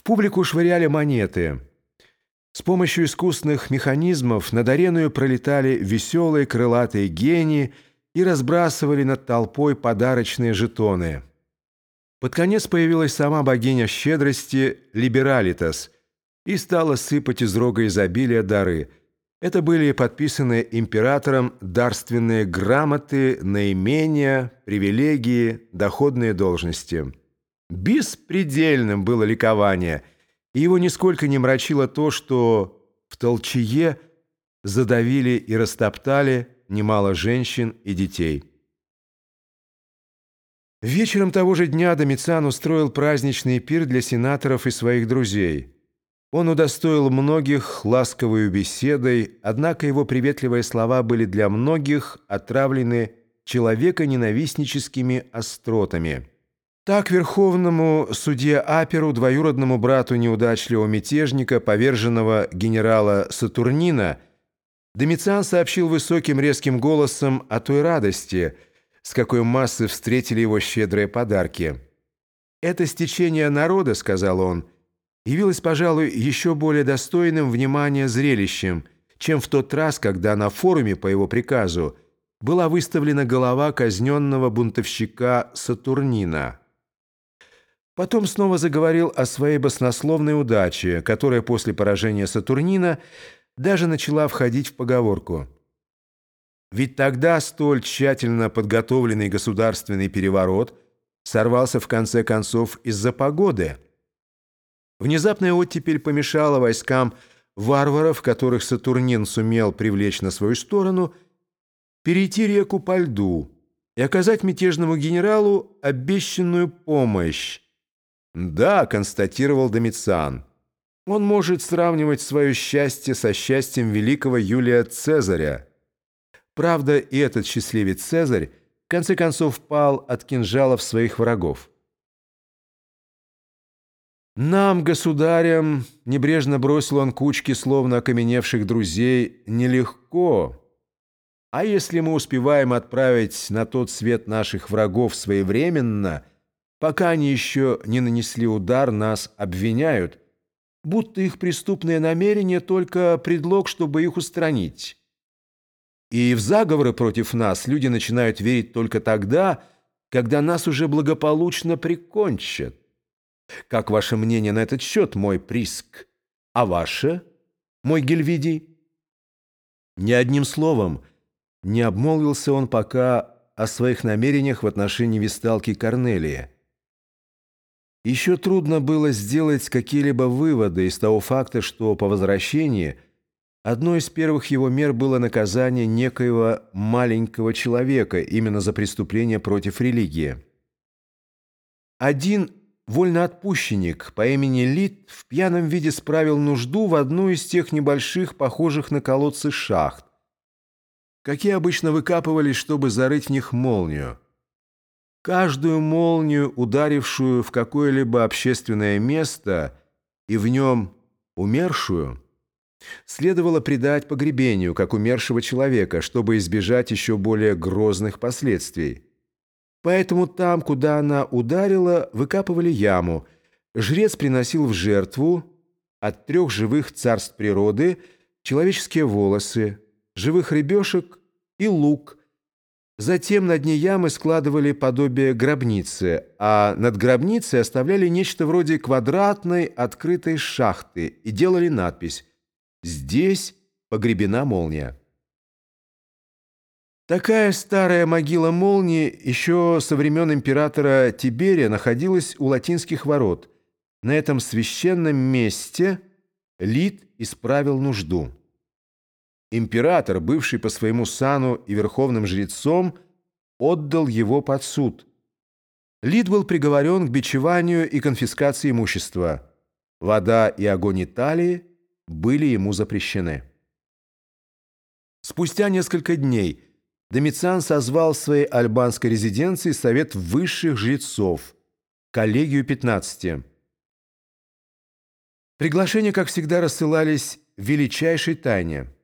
В публику швыряли монеты. С помощью искусственных механизмов над ареную пролетали веселые крылатые гении и разбрасывали над толпой подарочные жетоны. Под конец появилась сама богиня щедрости Либералитас и стала сыпать из рога изобилия дары. Это были подписаны императором дарственные грамоты, наимения, привилегии, доходные должности. Беспредельным было ликование, и его нисколько не мрачило то, что в толчье задавили и растоптали немало женщин и детей. Вечером того же дня Домициан устроил праздничный пир для сенаторов и своих друзей. Он удостоил многих ласковой беседой, однако его приветливые слова были для многих отравлены человеконенавистническими остротами. Так верховному судье Аперу, двоюродному брату неудачливого мятежника, поверженного генерала Сатурнина, Домициан сообщил высоким резким голосом о той радости, с какой массы встретили его щедрые подарки. «Это стечение народа, — сказал он, — явилось, пожалуй, еще более достойным внимания зрелищем, чем в тот раз, когда на форуме по его приказу была выставлена голова казненного бунтовщика Сатурнина». Потом снова заговорил о своей баснословной удаче, которая после поражения Сатурнина даже начала входить в поговорку. Ведь тогда столь тщательно подготовленный государственный переворот сорвался в конце концов из-за погоды. Внезапная оттепель помешала войскам варваров, которых Сатурнин сумел привлечь на свою сторону, перейти реку по льду и оказать мятежному генералу обещанную помощь, «Да», — констатировал Домициан, — «он может сравнивать свое счастье со счастьем великого Юлия Цезаря». Правда, и этот счастливец Цезарь в конце концов пал от кинжалов своих врагов. «Нам, государям», — небрежно бросил он кучки словно окаменевших друзей, — «нелегко. А если мы успеваем отправить на тот свет наших врагов своевременно», — Пока они еще не нанесли удар, нас обвиняют, будто их преступное намерение только предлог, чтобы их устранить. И в заговоры против нас люди начинают верить только тогда, когда нас уже благополучно прикончат. Как ваше мнение на этот счет, мой Приск? А ваше, мой Гельвидий? Ни одним словом не обмолвился он пока о своих намерениях в отношении висталки Корнелия. Еще трудно было сделать какие-либо выводы из того факта, что по возвращении одной из первых его мер было наказание некоего маленького человека именно за преступление против религии. Один вольноотпущенник по имени Лит в пьяном виде справил нужду в одну из тех небольших, похожих на колодцы шахт, какие обычно выкапывались, чтобы зарыть в них молнию. Каждую молнию, ударившую в какое-либо общественное место и в нем умершую, следовало предать погребению, как умершего человека, чтобы избежать еще более грозных последствий. Поэтому там, куда она ударила, выкапывали яму. Жрец приносил в жертву от трех живых царств природы человеческие волосы, живых рыбешек и лук – Затем на дне ямы складывали подобие гробницы, а над гробницей оставляли нечто вроде квадратной открытой шахты и делали надпись «Здесь погребена молния». Такая старая могила молнии еще со времен императора Тиберия находилась у латинских ворот. На этом священном месте Лид исправил нужду. Император, бывший по своему сану и верховным жрецом, отдал его под суд. Лид был приговорен к бичеванию и конфискации имущества. Вода и огонь Италии были ему запрещены. Спустя несколько дней Домициан созвал в своей альбанской резиденции совет высших жрецов, коллегию 15. Приглашения, как всегда, рассылались в величайшей тайне –